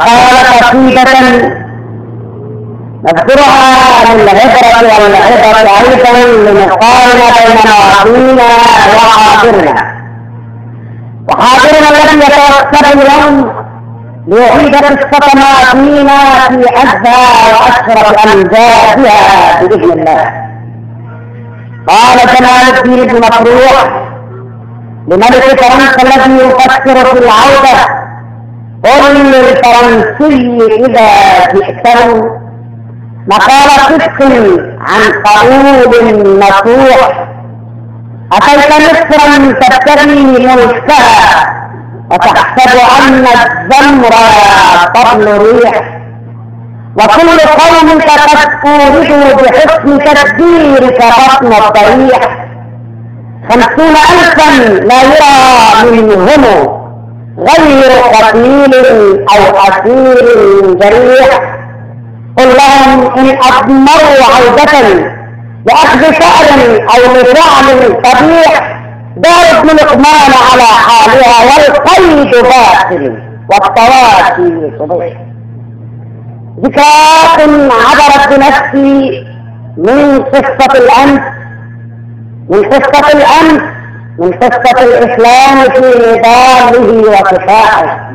فقال قصيدة نذكرها للعبرة والعبرة أيضا لنقارن بين ماضينا وحاضرنا. وحاضرنا الذي يتوسل اليوم ليعيد قصة ماضينا في أزهى وأشرف أمجادها بإذن الله. قال جمال الدين بن مطروح لملك فرنسا الذي يفكر في العودة قل للفرنسي إذا جئته مقال صدق عن قبول نصوح أتيت مصرا تبتغي ملكها وتحسب أن الزمر طبل ريح وكل قومك قد أوردوا بحسن تدبيرك بطن الضريح. خمسون ألفا لا يرى منهم غير قتيل أو أسير جريح. قل لهم إن أضمروا عودة لأخذ شعر أو لفعل قبيح دار ابن لقمان على حالها والقيد باطل والطواسي صبيح. ذكرات عبرت بنفسي من قصة الأمس من قصة الأمس من قصة الإسلام في نضاله وكفاحه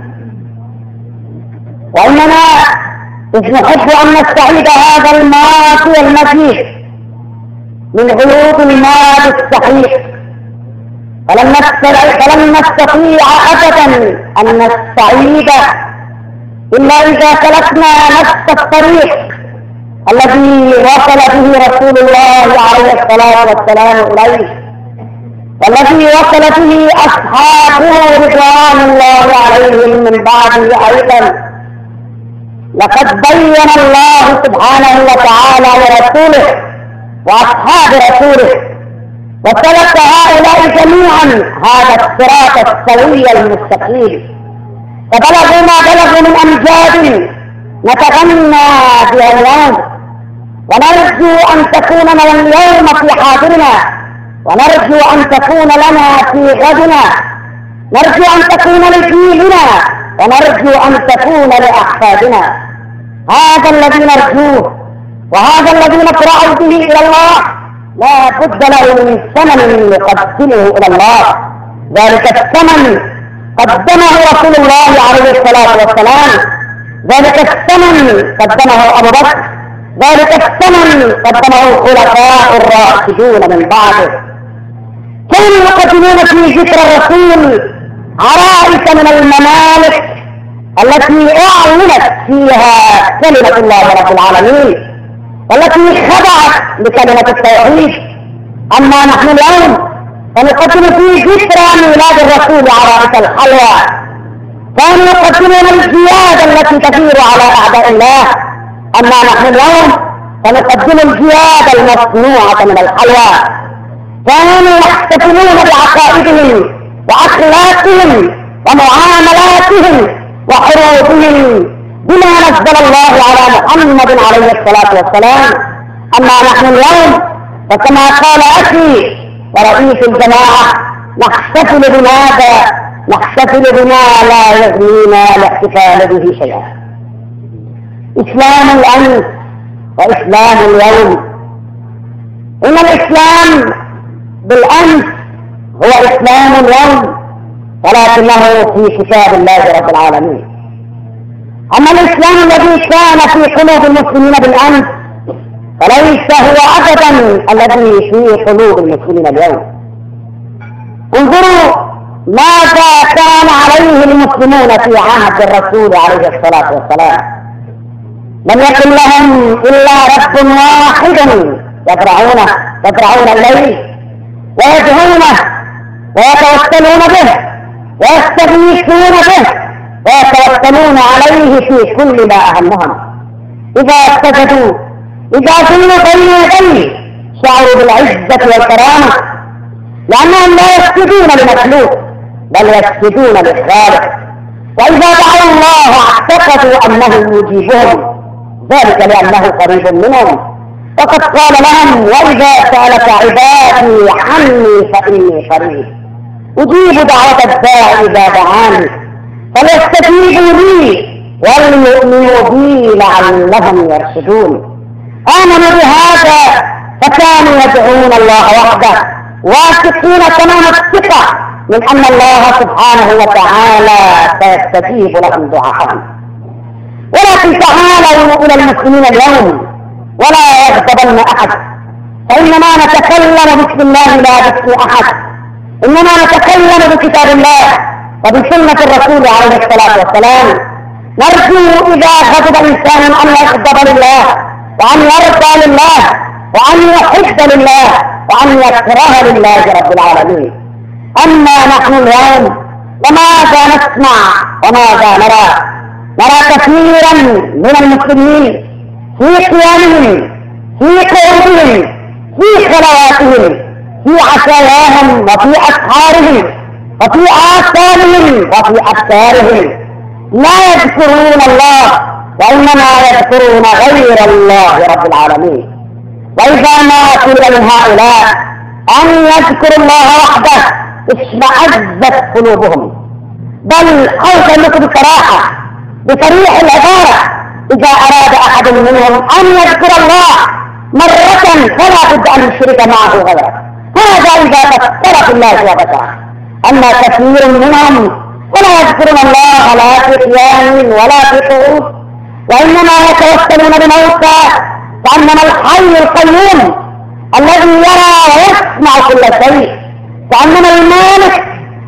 وإننا إذ نحب أن نستعيد هذا الماضي المجيد من عروض الماضي الصحيح. فلن فلن نستطيع أبدا أن نستعيد إلا إذا سلكنا نفس الطريق الذي وصل به رسول الله عليه الصلاة والسلام إليه. والذي وصل به أصحابه رضوان الله عليهم من بعده أيضا لقد بين الله سبحانه وتعالى لرسوله وأصحاب رسوله وسلك هؤلاء جميعا هذا الصراط السوي المستقيم. فبلغوا ما بلغوا من أمجاد نتغنى بها اليوم ونرجو أن تكون لنا اليوم في حاضرنا. ونرجو أن تكون لنا في غدنا. نرجو أن تكون لجيلنا ونرجو أن تكون لأحفادنا. هذا الذي نرجوه وهذا الذي نقرأ به إلى الله. لا بد له من ثمن نقدمه إلى الله. ذلك الثمن قدمه رسول الله عليه الصلاة والسلام. ذلك الثمن قدمه أبو بكر. ذلك الثمن قدمه الخلفاء الراشدون من بعده. كانوا يقدمون في ذكر الرسول عرائس من الممالك التي أعلنت فيها كلمة الله رب العالمين والتي خضعت لكلمة التوحيد. أما نحن اليوم فنقدم في ذكرى ميلاد الرسول عرائس الحلوى. كانوا يقدمون الجياد التي تثير على أعداء الله. أما نحن اليوم فنقدم الجياد المصنوعة من الحلوى. كانوا يحتفلون بعقائدهم وأخلاقهم ومعاملاتهم وحروفهم بما نزل الله على محمد عليه الصلاة والسلام أما نحن اليوم فكما قال أخي ورئيس الجماعة نحتفل بماذا؟ نحتفل بما لا يغنينا الاحتفال به شيئا إسلام الأمس وإسلام اليوم إن الإسلام بالأمس هو إسلام اليوم ولكنه في كتاب الله رب العالمين. أما الإسلام الذي كان في قلوب المسلمين بالأمس فليس هو أبدا الذي في قلوب المسلمين اليوم. انظروا ماذا كان عليه المسلمون في عهد الرسول عليه الصلاة والسلام. لم يكن لهم إلا رب واحد يدرعونه يدرعون إليه. ويدعونه ويتوسلون به ويستغيثون به ويتوكلون عليه في كل ما أهمهم إذا سجدوا إذا كانوا بين يديه شعروا بالعزة والكرامة لأنهم لا يسجدون لمخلوق بل يسجدون للخالق. وإذا دعوا الله أعتقدوا أنه يجيبهم ذلك لأنه قريب منهم. وقد قال لهم وإذا سألك عبادي عني فإني قريب. أجيب دعوة الداعي إذا دعاني فليستجيبوا لي وليؤمنوا بي لعلهم يرشدون. آمنوا بهذا فكانوا يدعون الله وحده. واثقين تمام الثقة من أن الله سبحانه وتعالى سيستجيب لهم دعاءهم. ولكن تعالوا إلى المسلمين اليوم. ولا يغضبن أحد. فإنما نتكلم بسم الله لا باسم أحد. إنما نتكلم بكتاب الله وبسنة الرسول عليه الصلاة والسلام. نرجو إذا غضب الإنسان أن يغضب لله وأن يرضى لله وأن يحب لله وأن يكره لله رب العالمين. أما نحن اليوم وماذا نسمع؟ وماذا نرى؟ نرى كثيرا من المسلمين في قيامهم في قعودهم في صلواتهم في عشاياهم وفي أسحارهم وفي آثارهم وفي أفكارهم لا يذكرون الله وإنما يذكرون غير الله رب العالمين. وإذا ما قيل من هؤلاء أن يذكروا الله وحده اشمأزت قلوبهم. بل أوصل لكم بصراحة بصريح العبارة. إذا أراد أحد منهم أن يذكر الله مرة فلا بد أن يشرك معه غيره هذا إذا فكر الله وذكره أما كثير منهم ولا يذكرون الله لا في قيام ولا في قعود وإنما يتوسلون بموتى كأنما الحي القيوم الذي يرى ويسمع كل شيء. كأنما المالك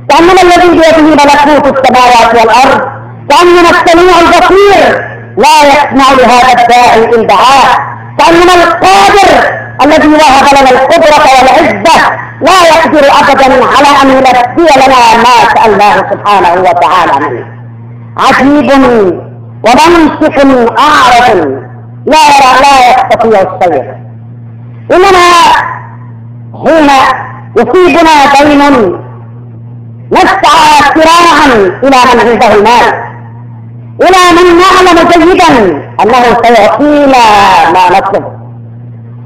كأنما الذي بيده ملكوت السماوات والأرض. كأنما السميع البصير. لا يسمع لهذا الداعي إن دعاه. كأنما القادر الذي وهب لنا القدرة والعزة لا يقدر أبدا على أن يلبي لنا ما سألناه سبحانه وتعالى منه. عجيب ومنصف أعرض. لا يرى لا يستطيع السير. إننا حين يصيبنا دين. نسعى سراعا إلى من عنده المال. إلى من نعلم جيدا أنه سيعطينا ما نطلب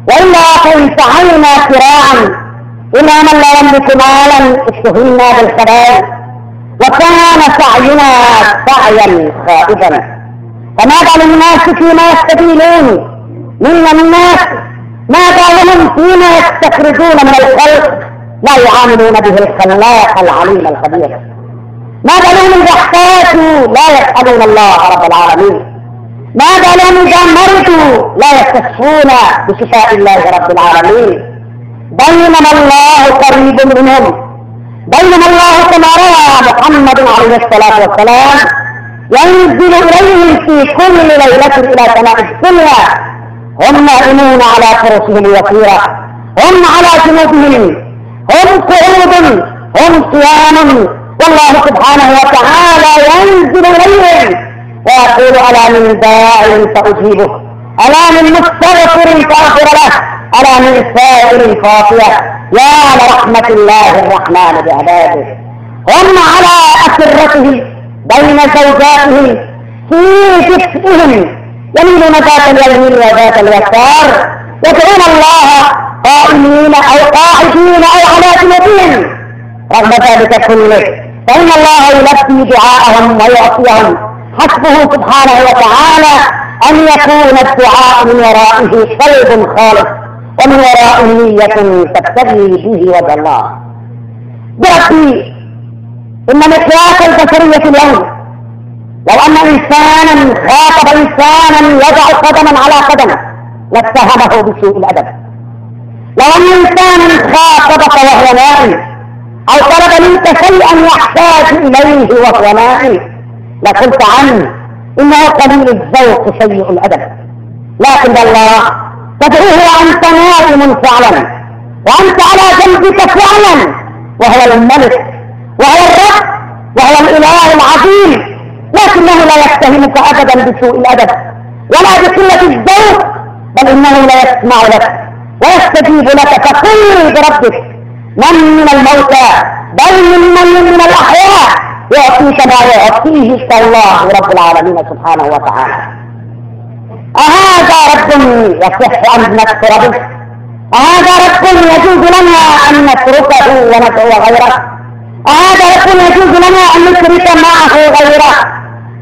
وإلا فانتهينا سراعا إلى من لا يملك مالا اشتهينا بالخبائث. وكان سعينا سعيا خائبا. فماذا للناس فيما يستدينون منا الناس. ماذا لهم فيما يستخرجون من الخلق؟ لا يعاملون به الخلاق العليم الخبير. ماذا لهم احتاجوا لا يسألون الله رب العالمين. ماذا لهم إذا مرضوا لا يستشفون بشفاء الله رب العالمين. بينما الله قريب منهم. بينما الله كما روى محمد عليه الصلاة والسلام ينزل إليهم في كل ليلة إلى سماء الدنيا. هم نائمون على فرشهم الوفيرة هم على جنوبهم. هم قعود. هم صيام. والله سبحانه وتعالى ينزل إليهم ويقول ألا من داع فأجيبه؟ ألا من مستغفر فأغفر له؟ ألا من سائر خاطئة يا لرحمة الله الرحمن بعباده. هم على أسرته بين زوجاتهم في دفئهم يميلون ذات اليمين وذات اليسار. يدعون الله قائمين أو قاعدين أو على جنوبهم رغم ذلك كله فإن الله يلبي دعاءهم ويعطيهم حسبه سبحانه وتعالى أن يكون الدعاء من ورائه قلب خالص ومن ورائه نية تبتغي به وجه الله. بربي إن مقياس البشرية اليوم لو أن إنسانا خاطب إنسانا يضع قدما على قدم لاتهمه بسوء الأدب. لو أن إنسانا خاطبك وهو نائم أو طلب منك شيئا يحتاج إليه وهو نائم لقلت عنه إنه قليل الذوق سيء الأدب. لكن الله تدعوه وأنت نائم فعلا. وأنت على جنبك فعلا. وهو الملك وهو الرب وهو الإله العظيم. لكنه لا يتهمك ابدا بسوء الأدب ولا بقلة الذوق بل إنه لا يسمع لك ويستجيب لك فقل بربك. من من الموتى؟ بل من من الأحياء. يعطيك ما يعطيه الله رب العالمين سبحانه وتعالى. أهذا رب يصح أن نذكر به. أهذا رب يجوز لنا أن نتركه وندعو غيره. أهذا رب يجوز لنا أن نشرك معه غيره.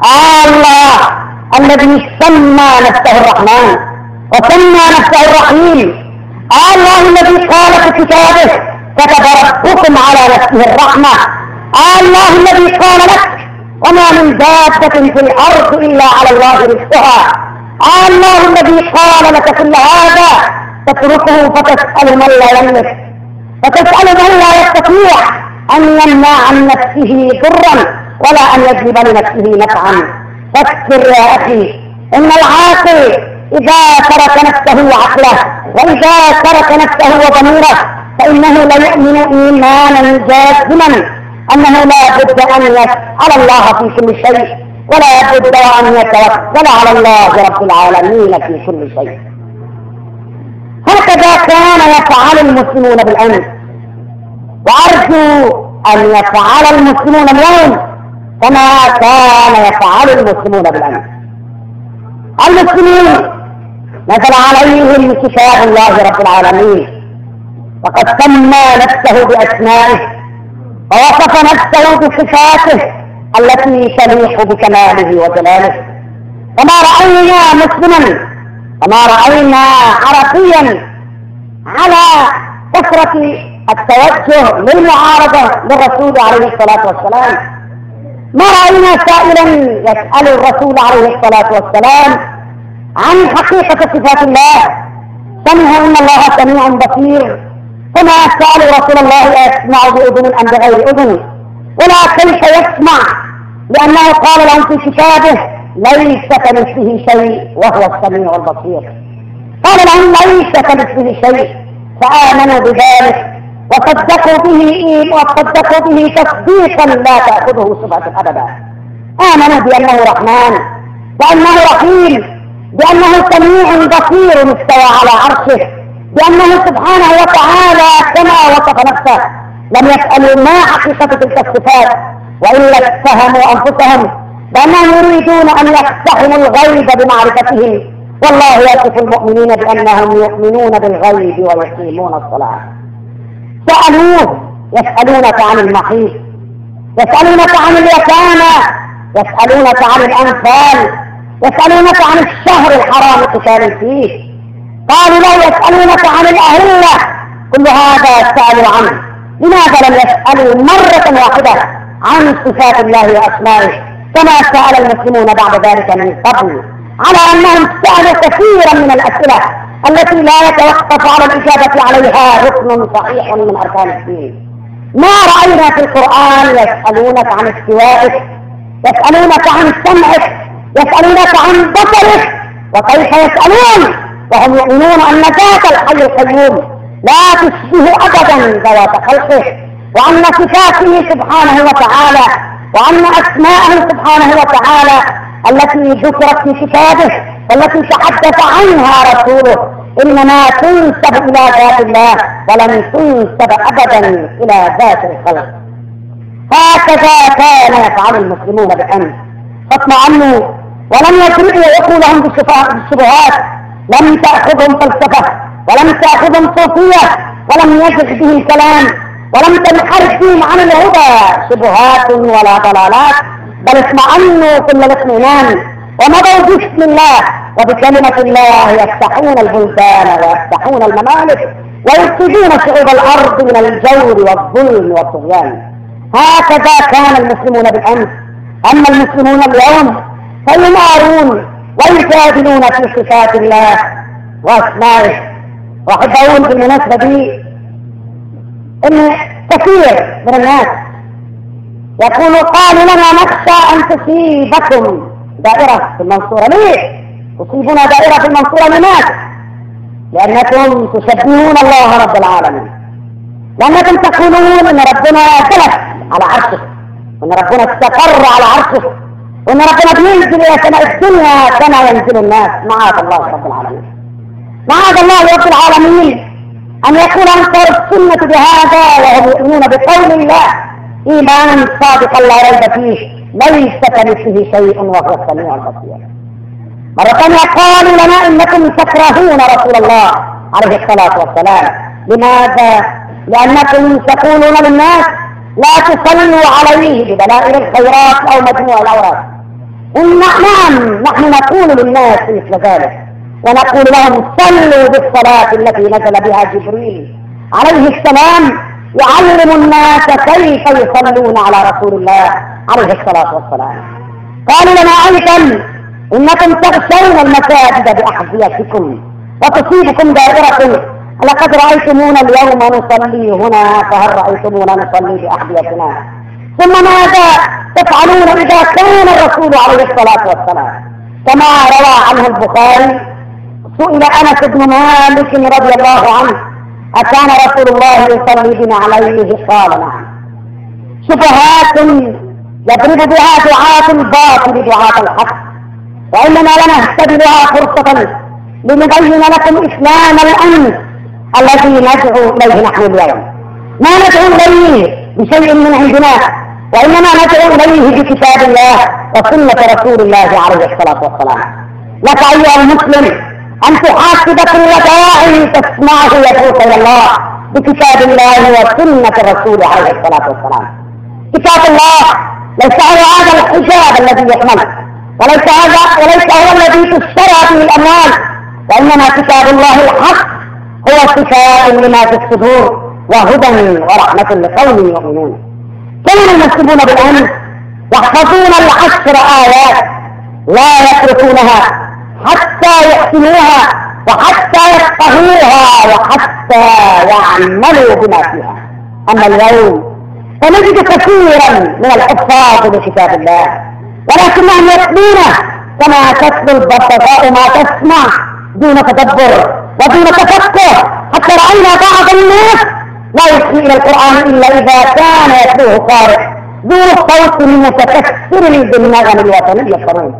آه الله الذي سمى نفسه الرحمن وسمى نفسه الرحيم. آه الله الذي قال في كتابه كتب ربكم على نفسه الرحمة. الله الذي قال لك وما من دابة في الأرض إلا على الله رزقها. الله الذي قال لك كل هذا تتركه فتسأل من لا يملك. فتسأل من لا يستطيع أن يمنع عن نفسه ضرا ولا أن يجلب لنفسه نفعا. فكر يا أخي إن العاقل إذا ترك نفسه وعقله وإذا ترك نفسه وضميره فإنه لا يؤمن إيمانا جازما أنه لا بد أن يسأل الله في كل شيء ولا بد أن يتوكل على الله رب العالمين في كل شيء. هكذا كان يفعل المسلمون بالأمس. وأرجو أن يفعل المسلمون اليوم كما كان يفعل المسلمون بالأمس. المسلمون نزل عليهم كتاب الله رب العالمين. وقد سمى نفسه بأسمائه. ووصف نفسه بصفاته التي تليق بكماله وجلاله. وما رأينا مسلما وما رأينا عربيا على كثرة التوجه للمعارضة للرسول عليه الصلاة والسلام. ما رأينا سائلا يسأل الرسول عليه الصلاة والسلام عن حقيقة صفات الله. سمع إن الله سميع بصير. فما سألوا رسول الله يسمع بأذن أم بغير أذن. ولا كيف يسمع؟ لأنه قال لهم في كتابه ليس كمثله شيء وهو السميع البصير. قال لهم ليس كمثله شيء. فآمنوا بذلك. وصدقوا به وصدقوا به تصديقا لا تأخذه سبعة أبدا. آمنوا بأنه رحمن. وأنه رحيم. بأنه سميع بصير استوى على عرشه. بأنه سبحانه وتعالى كما وصف نفسه. لم يسألوا ما حقيقة تلك الصفات وإلا اتهموا أنفسهم بأنهم يريدون أن يقتحموا الغيب بمعرفته والله يصف المؤمنين بأنهم يؤمنون بالغيب ويقيمون الصلاة. سألوه يسألونك عن المحيط. يسألونك عن اليتامى. يسألونك عن الأنفال. يسألونك عن الشهر الحرام قتال فيه. قالوا لا يسألونك عن الأهلة. كل هذا سألوا عنه. لماذا لم يسألوا مرة واحدة عن صفات الله وأسمائه؟ كما سأل المسلمون بعد ذلك من قبل. على أنهم سألوا كثيرا من الأسئلة التي لا يتوقف على الإجابة عليها ركن صحيح من أركان الدين. ما رأينا في القرآن يسألونك عن استوائك؟ يسألونك عن سمعك؟ يسألونك عن بصرك وكيف يسألون؟ وهم يؤمنون أن ذات الحي القيوم لا تشبه أبدا ذوات خلقه وأن صفاته سبحانه وتعالى وأن أسماءه سبحانه وتعالى التي ذكرت في كتابه والتي تحدث عنها رسوله إنما تنسب إلى ذات الله ولم تنسب أبدا إلى ذات الخلق. هكذا كان يفعل المسلمون بالأمس فاطمئنوا ولم يتركوا عقولهم بالشبهات لم تأخذهم فلسفة ولم تأخذهم صوفية ولم يزغ به الكلام ولم تنحرف بهم عن الهدى. شبهات ولا ضلالات بل اطمأنوا كل الاطمئنان ومضوا باسم الله وبكلمة الله يفتحون البلدان ويفتحون الممالك ويفسدون شعوب الأرض من الجور والظلم والطغيان. هكذا كان المسلمون بالأمس. أما المسلمون اليوم فيمارون ويجادلون في صفات الله وأسمائه. واحب أقول بالمناسبه دي إن كثير من الناس يقول قالوا لنا نخشى أن تصيبكم دائرة في المنصورة. ليه؟ تصيبنا دائرة في المنصورة لماذا؟ لأنكم تشبهون الله رب العالمين. لأنكم تقولون إن ربنا جلس على عرشه. وان ربنا استقر على عرشه. وإن ربنا بينزل إلى سماء الدنيا كما ينزل الناس. معاذ الله رب العالمين. معاذ الله رب العالمين أن يكون أنصار السنة بهذا وهم يؤمنون بقول الله. إيمانا صادقا لا ريب فيه. ليس كمثله شيء وهو السميع البصير. مرة ثانية قالوا لنا إنكم تكرهون رسول الله عليه الصلاة والسلام. لماذا؟ لأنكم تقولون للناس لا تصلوا عليه بدلائل الخيرات أو مجموع الأوراق. إن نعم نحن نقول للناس مثل ذلك ونقول لهم صلوا بالصلاة التي نزل بها جبريل عليه السلام يعلم الناس كيف يصلون على رسول الله عليه الصلاة والسلام. قالوا لنا أيضا إنكم تغشون المساجد بأحذيتكم وتصيبكم دائرة. لقد رأيتمونا اليوم نصلي هنا فهل رأيتمونا نصلي بأحذيتنا؟ ثم ماذا تفعلون إذا كان الرسول عليه الصلاة والسلام؟ كما روى عنه البخاري سئل أنس بن مالك رضي الله عنه أكان رسول الله يصلي بنا عليه قال نعم. شبهات يضرب بها دعاة الباطل دعاة الحق وإننا لنهتدي بها فرصة لنبين لكم إسلام الأمن الذي ندعو إليه نحن اليوم. ما ندعو إليه؟ بشيء من عندنا وإنما ندعو إليه بكتاب الله وسنة رسول الله عليه الصلاة والسلام. لك أيها المسلم أن تحاسب كل داعي تسمعه يدعوك إلى الله بكتاب الله وسنة الرسول عليه الصلاة والسلام. كتاب الله ليس هو هذا الحجاب الذي يحمل وليس هذا وليس هو الذي تشترى به الأموال وإنما كتاب الله الحق هو شفاء لما في الصدور وهدى ورحمة لقوم يؤمنون. كل المسلمون بالأمس يحفظون العشر آيات لا يتركونها حتى يحسنوها وحتى يفقهوها وحتى يعملوا بما فيها. أما اليوم فنجد كثيرا من الحفاظ لكتاب الله ولكنهم يتلونه كما تتلو البطاء ما تسمع دون تدبر ودون تفكر. حتى رأينا بعض الناس لا يحيي إلى القرآن إلا إذا كان يتلوه قارئ ذو الصوت المتكسر بالنغم الوطني الصغير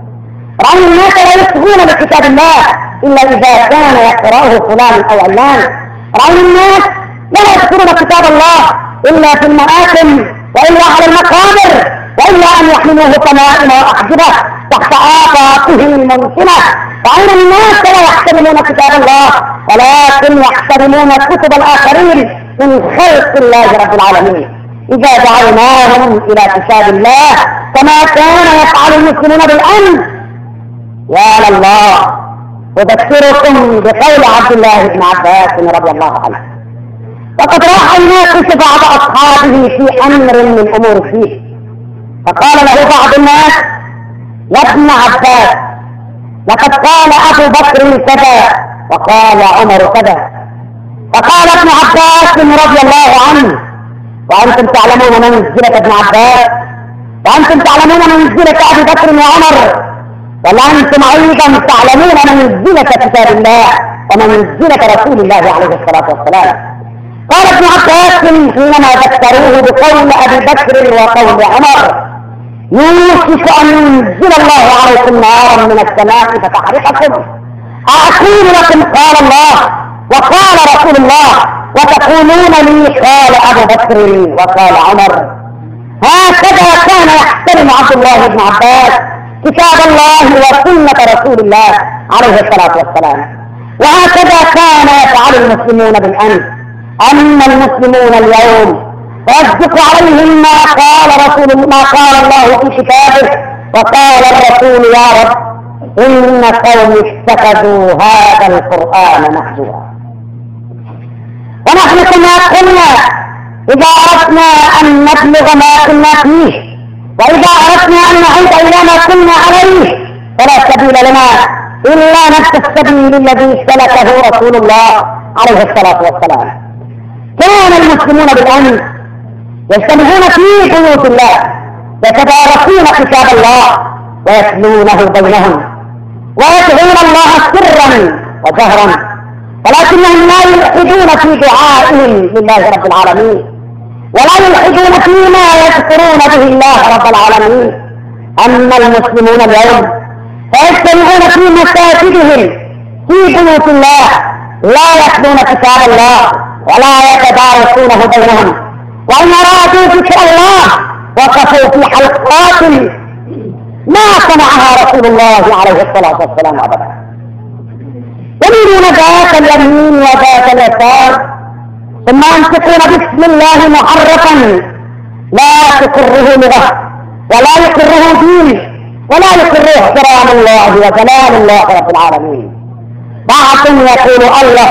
رأي الناس لا يكتبون بكتاب الله إلا إذا كان يقرأه فلان أو علان. رأي الناس لا يذكرون كتاب الله إلا في المآتم وإلا على المقابر وإلا أن يحملوه كمائم وأحجبة تحت آفاقه الممكنة فأين الناس لا يحترمون كتاب الله ولكن يحترمون كتب الآخرين. من خلق الله رب العالمين. إذا دعوناهم إلى كتاب الله كما كان يفعل المسلمون بالأمس يا لله أذكركم بقول عبد الله بن عباس رضي الله عنه. وقد راح يناقش بعض أصحابه في أمر من أمور فيه. فقال له بعض الناس يا ابن عباس لقد قال أبو بكر كذا وقال عمر كذا. فقال ابن عباس رضي الله عنه وأنتم تعلمون منزلة ابن عباس وأنتم تعلمون منزلة أبي بكر وعمر وأنتم أيضا تعلمون منزلة كتاب الله ومنزلة رسول الله عليه الصلاة والسلام. قال ابن عباس حينما ذكروه بقول أبي بكر وقول عمر يوشك أن ينزل الله عليكم نارا من السماء فتحرقكم أقول لكم قال الله وقال رسول الله وتقولون لي قال أبو بكر وقال عمر. هكذا كان يحترم عبد الله بن عباس كتاب الله وسنة رسول الله عليه الصلاة والسلام. وهكذا كان يفعل المسلمون بالأمس. أما المسلمون اليوم فيصدق عليهم ما قال رسول ما قال الله في كتابه. وقال الرسول يا رب إن قوم اتخذوا هذا القرآن مهجورا. ونحن كما قلنا إذا أردنا أن نبلغ ما كنا فيه وإذا أردنا أن نعود إلى ما كنا عليه فلا سبيل لنا إلا نفس السبيل الذي سلكه رسول الله عليه الصلاة والسلام. كان المسلمون بالأمس يجتمعون في بيوت الله يتدارسون كتاب الله ويتلونه بينهم ويدعون الله سرا وجهرا ولكنهم لا يلحدون في دعائهم لله رب العالمين. ولا يلحدون فيما يذكرون به الله رب العالمين. أما المسلمون اليوم فيجتمعون في مساجدهم في بيوت الله. لا يتلون كتاب الله ولا يتدارسونه بينهم. وإن أرادوا ذكر الله وقفوا في حلقات ما سمعها رسول الله عليه الصلاة والسلام أبدا. يميلون ذات اليمين وذات اليسار ثم ينطقون بسم الله محرفا. لا تقره لغة ولا يقره دين ولا يقر احترام الله وجلال الله رب العالمين. بعض يقول الله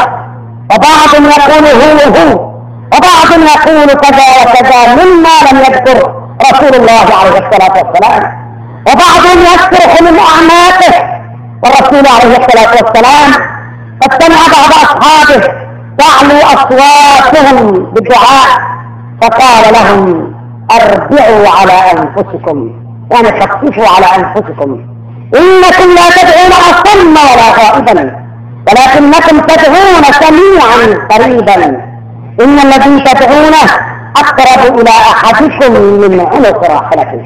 وبعض يقول هو هو. وبعض يقول كذا وكذا مما لم يذكر رسول الله عليه الصلاة والسلام. وبعضهم يصرخ من أعماقه والرسول عليه الصلاة والسلام سمع بعض أصحابه تعلو أصواتهم بالدعاء فقال لهم أرجعوا على أنفسكم يعني خففوا على أنفسكم. إنكم لا تدعون أصم ولا غائبا ولكنكم تدعون سميعا قريبا. إن الذي تدعونه أقرب إلى أحدكم من عنق راحلته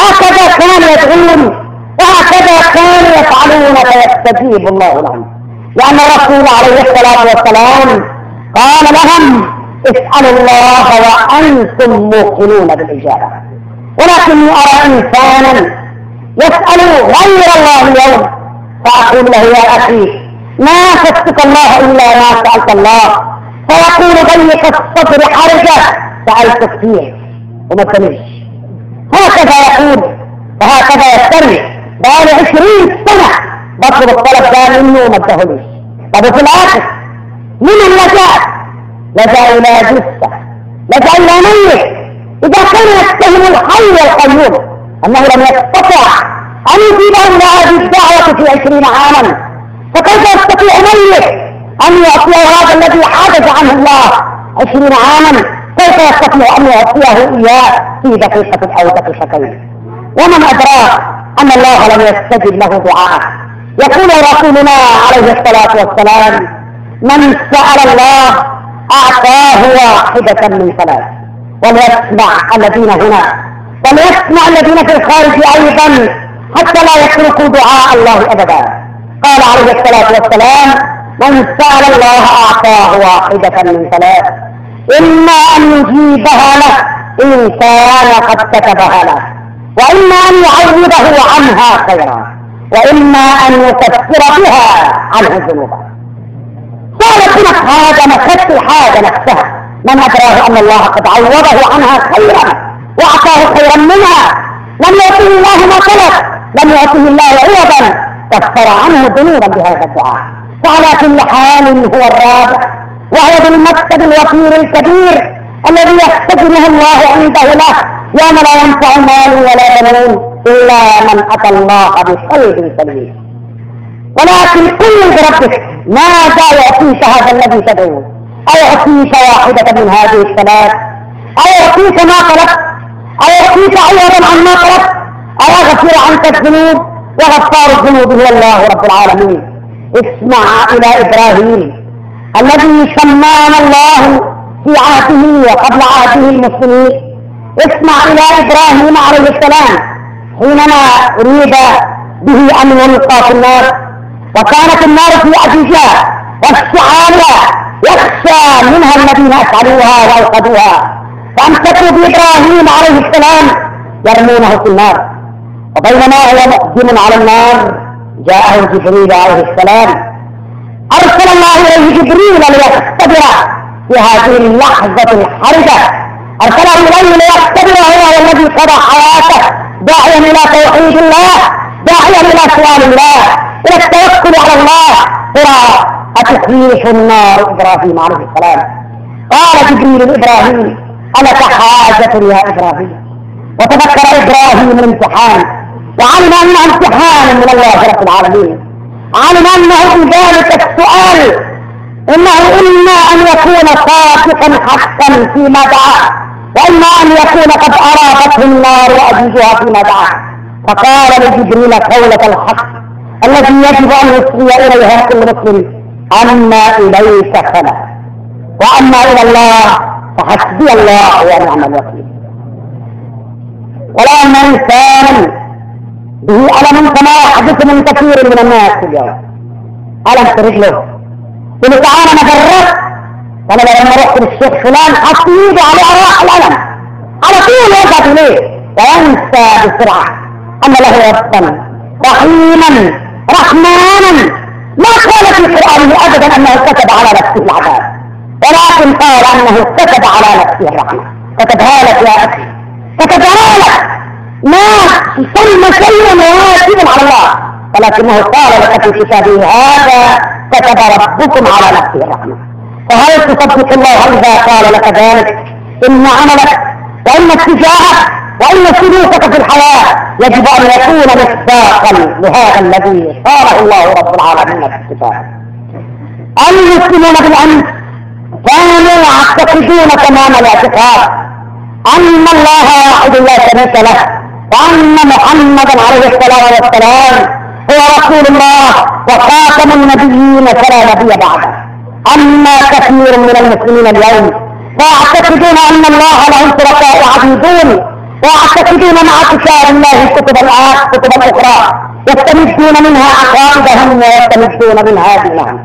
هكذا كان يدعون وهكذا كانوا يفعلون فيستجيب الله لهم. لأن الرسول عليه الصلاة والسلام قال لهم اسألوا الله وأنتم موقنون بالإجابة. ولكني أرى إنسانا يسأل غير الله اليوم. فأقول له يا أخي ما تسألك الله إلا ما سألت الله. فيقول ضيق الصدر حرجة سألت كثير وما تمش هكذا يقول وهكذا يستري بقالي عشرين سنة بطلب الطلب ده منه وما ادهوليش طب في الآخر من اللجاء لجأ إلى جثة. لجأ إلى ميت إذا كان يتهم الحي القيوم أنه لم يستطع أن يجيب إلى هذه الدعوة في عشرين عاما فكيف يستطيع ميت أن يعطيه هذا الذي عجز عنه الله عشرين عاما؟ كيف يستطيع أن يعطيه إياه في دقيقة أو دقيقتين؟ ومن أدراك أن الله لم يستجب له دعاءه. يقول رسولنا عليه الصلاة والسلام من سأل الله أعطاه واحدة من ثلاث. وليسمع الذين هنا وليسمع الذين في الخارج أيضا حتى لا يتركوا دعاء الله أبدا. قال عليه الصلاة والسلام من سأل الله أعطاه واحدة من ثلاث. إما أن يجيبها له إن كان قد كتبها له. وإما أن يعوضه عنها خيرا. وإما أن يكفر بها عنه ذنوبا قالت هنا هذا نفس الحاجة نفسها. من أدراه أن الله قد عوضه عنها خيرا وأعطاه خيرا منها. لم يعطه الله ما طلب. لم يعطه الله عوضا. كفر عنه ذنوبا بهذا الدعاء. فعلى كل حال هو الرابع. وهو بالمكتب الوفير الكبير. الذي يحتجمه الله عنده له. يوم لا ينفع مال ولا بنون. إلا من أتى الله بقلب سليم. ولكن قل بربك ماذا يعطيك هذا الذي تدعو؟ أيعطيك واحدة من هذه الثلاث أيعطيك ما طلبت؟ أيعطيك عوضا عن ما طلبت؟ أيغفر عنك الذنوب؟ وغفار الذنوب هو الله رب العالمين. اسمع إلى إبراهيم الذي سمانا الله في عهده وقبل عهده المسلمين. اسمع إلى إبراهيم عليه السلام. حينما أريد به أن يلقى في النار وكانت النار في عجيجها والشعالة يخشى منها الذين أفعلوها وأوقدوها. فأمسكوا بإبراهيم عليه السلام يرمونه في النار. وبينما هو مقدم على النار جاءه جبريل عليه السلام. أرسل الله إليه جبريل ليختبره في هذه اللحظة الحرجة. أرسله إليه ليختبره هو الذي قضى حياته. داعيا إلى توحيد الله داعيا إلى سؤال الله إلى التوكل على الله. ترى أتخيش النار إبراهيم عليه السلام. قال جبريل لإبراهيم ألك حاجة يا إبراهيم؟ وتذكر إبراهيم الامتحان. وعلم أنه امتحان من الله رب العالمين. علم أنه ذلك السؤال إنه إما أن يكون صادقا حقا فيما دعاه. وإما أن يكون قد أرادته النار وأجيزها فيما دعا فقال لجبريل قولة الحق الذي يجب أن يصغي إليها كل مسلم أما إليك فلا. وأما إلى الله فحسبي الله ونعم الوكيل. ولا أن إنسانا به ألم كما يحدث من كثير من الناس اليوم. ألم ترد له؟ يقول تعالى أنا وأنا لما رحت للشيخ فلان حط ايده على اراء الالم على طول يذهب إليه. وينسى بسرعة. ان له ربا رحيما رحمانا. ما قال في قرانه ابدا أنه كتب على نفسه العذاب. ولكن قال أنه كتب على نفسه الرحمة. كتبها لك يا أخي. كتبها لك. ما سمى شيئا واجبا على الله. ولكنه قال لك في كتابه هذا كتب ربكم على نفسه الرحمة. فهل تصدق الله إذا قال لك ذلك؟ إن عملك وإن اتجاهك وإن سلوكك في الحياة يجب أن يكون مصداقا لهذا الذي قاله الله رب العالمين في الكتاب. المسلمون بالامس كانوا يعتقدون تمام الاعتقاد. أن الله واحد لا شريك له. وأن محمدا عليه الصلاة والسلام هو رسول الله وخاتم النبيين فلا نبي بعده. أما كثير من المسلمين اليوم فيعتقدون أن الله له شركاء عبيدون ويعتقدون مع كتاب الله كتبا كتبا أخرى يستمدون منها عقائدهم ويستمدون منها دينهم.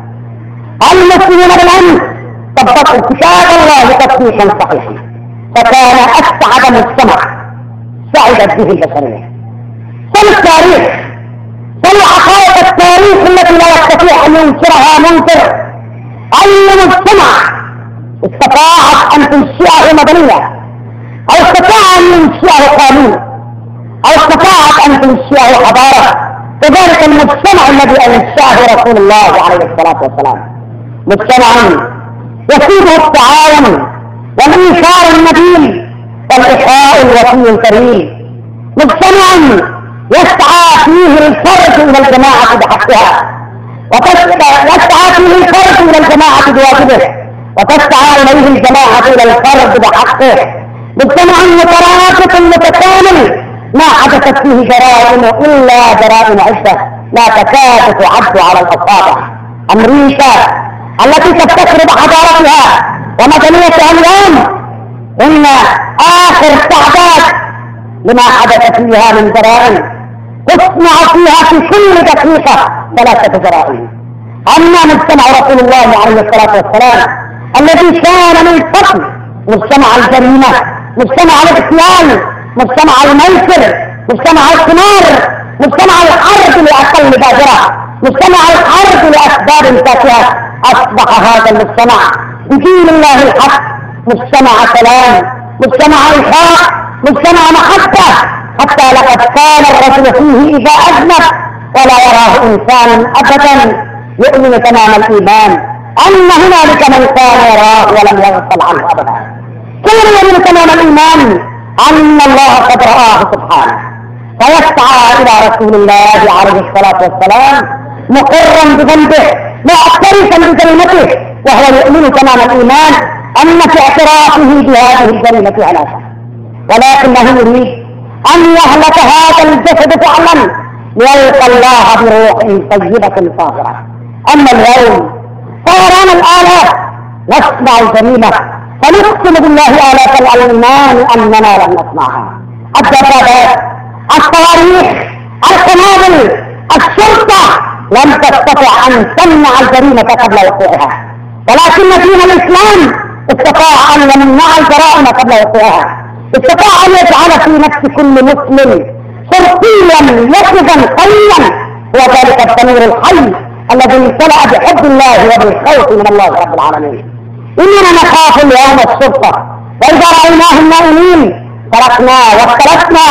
المسلمون بالامس طبقوا كتاب الله تطبيقا صحيحا فكان أسعد مجتمع سعدت به البشرية. فالتاريخ فالعقائد التاريخ التي لا يستطيع أن ينكرها منكر. اي مجتمع استطاعت أن تنشئه مدنيه أو استطاع أن ينشئه قانون أو استطاعت أن تنشئه حضارة. كذلك المجتمع الذي أنشأه رسول الله عليه الصلاة والسلام. مجتمعا يفيده التعاون والايثار النبيل والاخاء الوفي الكريم. مجتمعا يسعى فيه الفرد إلى الجماعة بحقها. ويسعى فيه الفرد إلى الجماعه بواجبه وتسعى اليه الجماعه إلى الفرد بحقه مجتمع مترابط متكامل ما حدثت فيه جرائم الا جرائم عده لا تكاد تعد على الاصابع أمريكا التي تفتخر بحضارتها ومدنيتها اليوم ان اخر تعداد لما حدث فيها من جرائم تصنع فيها في كل دقيقة. ثلاثة جرائم أما مجتمع رسول الله عليه الصلاة والسلام الذي كان من قبل مجتمع الجريمة مجتمع الاغتيال مجتمع الميسر مجتمع الثمار مجتمع الحرب لأقل بادرة مجتمع الحرب لأسباب تافهة أصبح هذا المجتمع بدين الله الحق. مجتمع سلام مجتمع إخاء مجتمع محبة. حتى لقد كان الرجل فيه إذا أذنب ولا يراه إنسان أبدا يؤمن تمام الإيمان أن هنالك من كان يراه ولم يغفل عنه أبدا. كان يؤمن تمام الإيمان؟ أن الله قد رآه سبحانه. فيسعى إلى رسول الله عليه الصلاة والسلام مقرا بذنبه معترفا بجريمته وهو يؤمن تمام الإيمان أن في اعترافه بهذه الجريمه هلاكا ولكنه يريد أن يهلك هذا الجسد فعلا. ليلقى الله بروح طيبة طاهرة. أما اليوم طيران الالاف نصنع الجريمه فنقسم بالله الاف الإيمان أننا لم نصنعها الدبابات الصواريخ القنابل الشرطة لم تستطع أن تمنع الجريمة قبل وقوعها. ولكن دين الإسلام استطاع أن يمنع الجرائم قبل وقوعها. استطاع ان يجعل في نفس كل مسلم شرطيا يقظا قويا وذلك الضمير الحي الذي امتلأ بحب الله وبالخوف من الله رب العالمين. إننا نخاف اليوم الشرطة وإذا رايناهم نائمين تركنا واختلفنا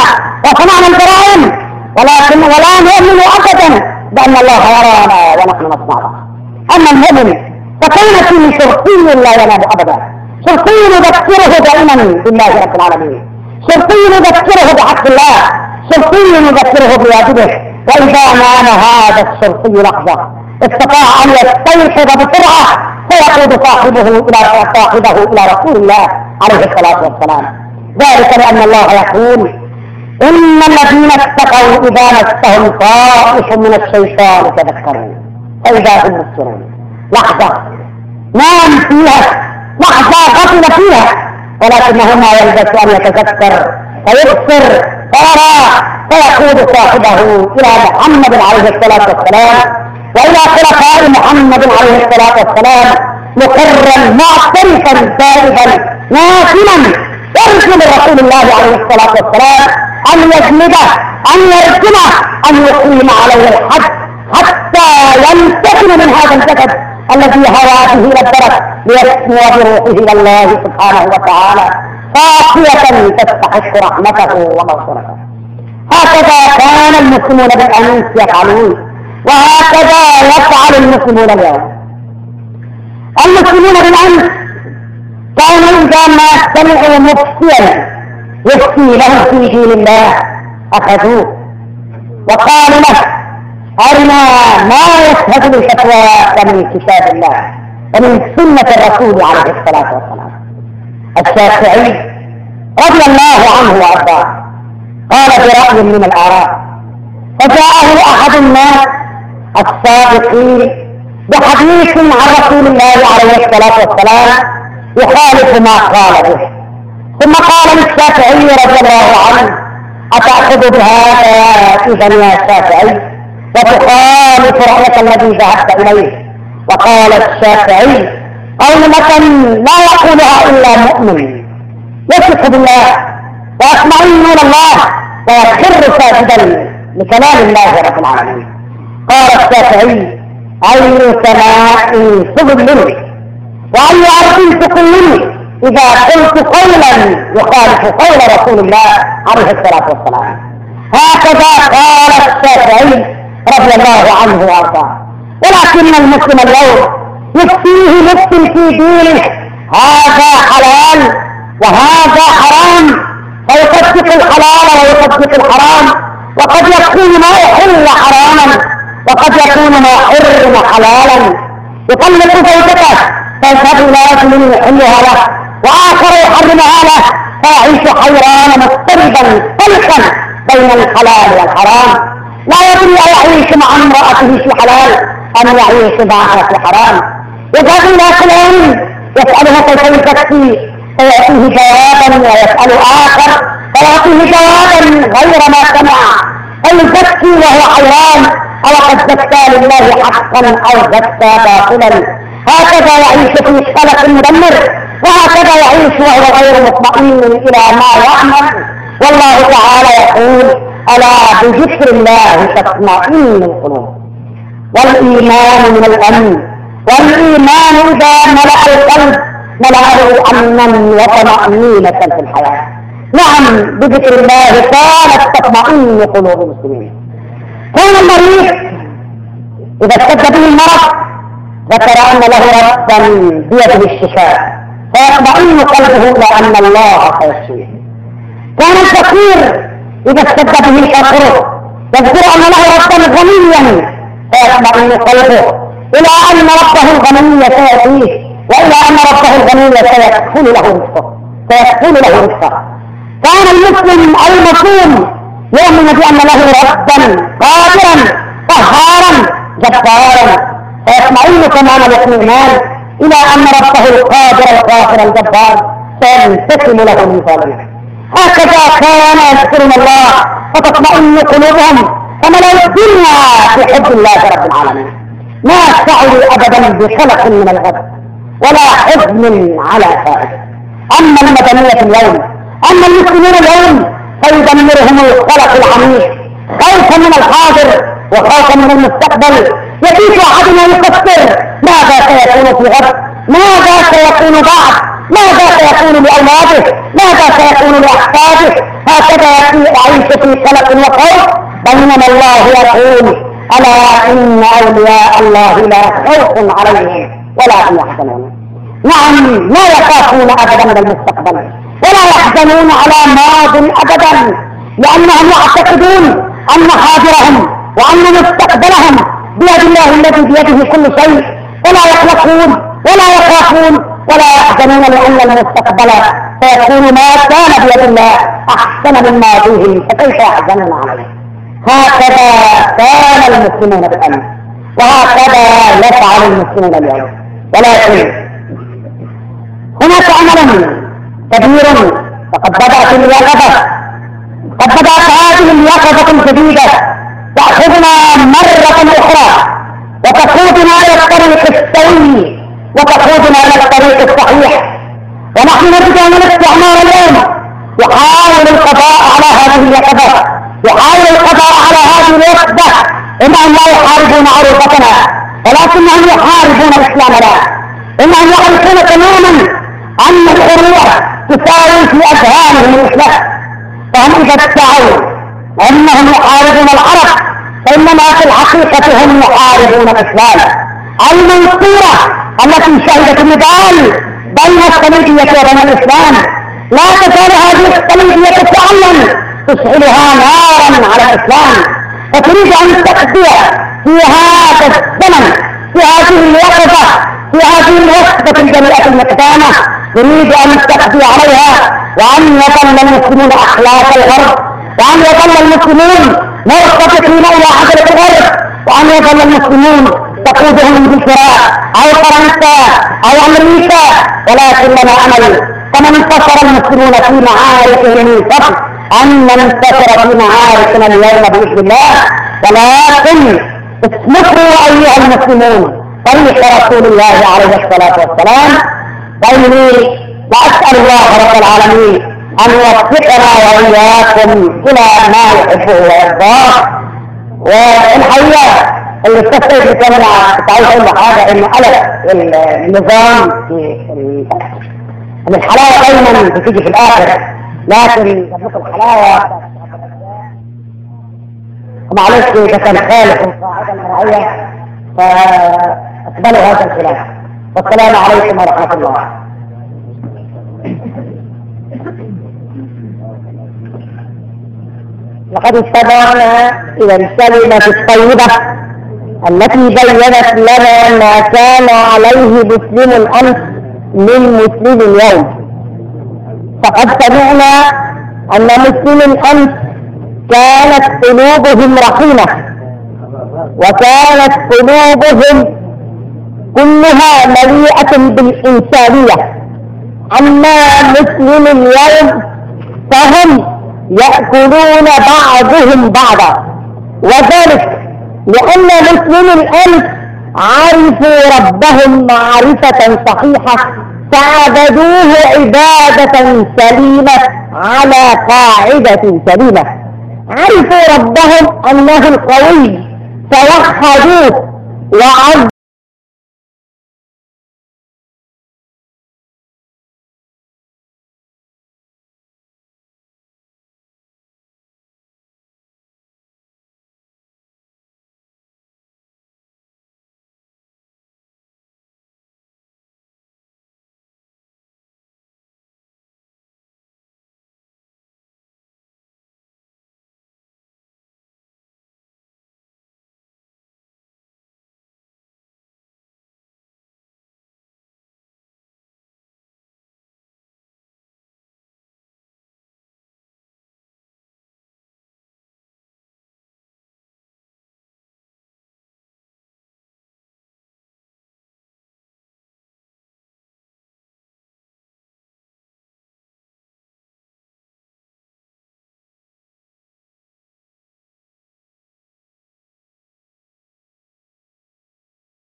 وصنعنا الجرائم. ولكن ولا نؤمن ابدا بأن الله يرانا ونحن نسمعه أما المؤمن فكان فيه شرطي لا ينام أبدا؟ شرطي يذكره دائما بالله رب العالمين. شرطي يذكره بحق الله. شرطي يذكره بواجبه. وإذا نام هذا الشرطي لحظة استطاع أن يستيقظ بسرعة فيقود صاحبه إلى صاحبه إلى رسول الله عليه الصلاة والسلام. ذلك لأن الله يقول إن الذين اتقوا إذا مسهم طائف من الشيطان تذكروا فإذا هم مبصرون. لحظة. نام فيها لحظة غفل فيها. ولكنه ما يلبس أن يتذكر فيبصر فيرى فيقود صاحبه إلى محمد عليه الصلاة والسلام وإلى خلفاء محمد عليه الصلاة والسلام مقرا معترفا تائبا نافلا يرجو رسول الله عليه الصلاة والسلام أن يجلده أن يرسمه أن يقيم عليه الحد حتى ينتقم من هذا الجسد. الذي هوى به إلى الدرك ليسمو بروحه إلى الله سبحانه وتعالى صافية تستحق رحمته ومغفرته. هكذا كان المسلمون بالأمس يفعلون وهكذا يفعل المسلمون اليوم. المسلمون بالأمس كانوا إذا ما سمعوا مفتيا يفتي لهم في دين الله أخذوه. وقالوا له أرنا ما يشهد لفتوى من كتاب الله ومن سنة الرسول عليه الصلاة والسلام. الشافعي رضي الله عنه وأرضاه قال برأي من الآراء فجاءه أحد الناس الصادقين بحديث عن رسول الله عليه الصلاة والسلام يخالف ما قال به. ثم قال للشافعي رضي الله عنه أتأخذ بهذا إذا يا شافعي؟ وتخالف رأيك الذي ذهبت إليه. وقال الشافعي قولة لا يقولها إلا مؤمن. يثق بالله ويطمئن إلى الله ويخر ساجدا لكلام الله رب العالمين. قال الشافعي أي سماء تظلمني وأي أرض تقلني إذا قلت قولا يخالف قول رسول الله عليه الصلاة والسلام. هكذا قال الشافعي رضي الله عنه وارضاه. ولكن المسلم اليوم يفتيه مسلم في دينه. هذا حلال وهذا حرام. فيصدق الحلال ويصدق الحرام. وقد يكون ما يحل حراما. وقد يكون ما حرم حلالا. يطلق زوجته فيذهب إلى رجل يحلها له. وآخر يحرمها له. فيعيش حيران مضطربا طلقا بين الحلال والحرام. لا يدري أيعيش مع امرأته في حلال. أم يعيش معها في حرام. يذهب إلى فلان يسأله كيف يزكي فيأتيه جوابا ويسأل آخر. فيعطيه جوابا غير ما سمع. فيزكي وهو حيران؟ أو قد زكى لله حقا أو زكى باطلا؟ هكذا يعيش في خلق مدمر. وهكذا يعيش وهو غير مطمئن إلى ما يعمل. والله تعالى يقول ألا بذكر الله تطمئن القلوب. والإيمان من الأمن. والإيمان إذا ملأ القلب ملأه أمنا وطمأنينة في الحياة. نعم بذكر الله كانت تطمئن قلوب المسلمين. كان المريض إذا اشتد به المرض ذكر أن له ربا بيده الشفاء. فيطمئن قلبه إلى أن الله سيشفيه. كان الفقير إذا اشتد به فقره يذكر أن له ربا غنيا. فيطمئن قلبه. إلى أن ربه الغني سيأتيه. وإلى أن ربه الغني سيكفل له رزقه. سيكفل له رزقه. كان المسلم المصوم يؤمن بأن له ربا قادرا قهارا جبارا. فيطمئن تمام الاطمئنان إلى أن ربه القادر القاهر الجبار. سينتقم له من ذلك هكذا كان يذكرون الله فتطمئن قلوبهم فملأوا الدنيا بحب الله رب العالمين. ما شعروا ابدا بقلق من الغد ولا حزن على فائد أما المدنية اليوم أما المسلمون اليوم فيدمرهم القلق العميق. خوفا من الحاضر وخوفا من المستقبل. يبيت أحدنا يفكر ماذا سيكون في غد ماذا سيكون بعد. ماذا سيكون لأولاده ماذا سيكون لأحفاده هكذا يعيش في قلق وخوف. بينما الله يقول ألا إن أولياء الله لا خوف عليهم ولا هم يحزنون. نعم لا يخافون أبدا من المستقبل ولا يحزنون على ماض أبدا لأنهم يعتقدون أن حاضرهم وأن مستقبلهم بيد الله الذي بيده كل شيء ولا يقلقون ولا يخافون. ولا يحزنون لأن المستقبل سيكون ما كان بيد الله أحسن من ماضيه فكيف يحزنون عليه؟ هكذا كان المسلمون بالأمس وهكذا يفعل المسلمون اليوم. ولكن هناك أمر كبير وقد بدأت اليقظة. قد بدأت هذه اليقظة الجديدة. تأخذنا مرة أخرى. وتقودنا إلى الطريق السوي. وتقودنا إلى الطريق الصحيح. ونحن نجد ان الاستعمار اليوم يحاول القضاء على هذه اليقظه يحاول القضاء على هذه الوحده إنهم لا يحاربون عروفتنا ولكنهم يحاربون إسلامنا. إنهم يعرفون تماما أن الحريه تساوي في أذهانهم الإسلام. فهم إذا ادعوا أنهم يحاربون العرب فإنما في الحقيقة هم يحاربون الإسلام. المنصورة التي شهدت النضال بين الصليبية وبين الإسلام. لا تزال هذه الصليبية فعلا تشعلها نارا على الإسلام. فتريد أن تقضي في هذا الزمن في هذه الوقفة في هذه الوقفة الجميلة المقدامة تريد أن تقضي عليها. وأن يظل المسلمون أخلاق الغرب. وأن يظل المسلمون مرتبطين إلى عجلة الغرب. وأن يظل المسلمون تقودهم انجلترا أو فرنسا أو أمريكا ولكن لنا امل كما انتصر المسلمون في معاركهم من قبل أن ننتصر في معاركنا اليوم بإذن الله ولكن اسمحوا أيها المسلمون طريق رسول الله عليه الصلاة والسلام واني وأسأل الله رب العالمين أن يوفقنا وإياكم إلى ما يحبه ويرضاه. والحقيقة اللي كمان كنت عايز أقول لحاجه إنه قلق النظام في ان الحلاوة دايما بتيجي في الآخر لكن الحلاوه ومعلش ده كان خالف القاعدة الشرعيه فأقبلوا هذا الخلاف والسلام عليكم ورحمة الله. لقد استمعنا إلى الكلمة الطيبة. التي بينت لنا ما كان عليه مسلم الأمس من مسلم اليوم. فقد سمعنا أن مسلم الأمس كانت قلوبهم رحيمة وكانت قلوبهم كلها مليئة بالإنسانية. أما مسلم اليوم فهم يأكلون بعضهم بعضا وذلك لأن مسلم الأمس عرفوا ربهم معرفة صحيحة فعبدوه عبادة سليمة على قاعدة سليمة. عرفوا ربهم أنه القوي فوحدوه وعظموا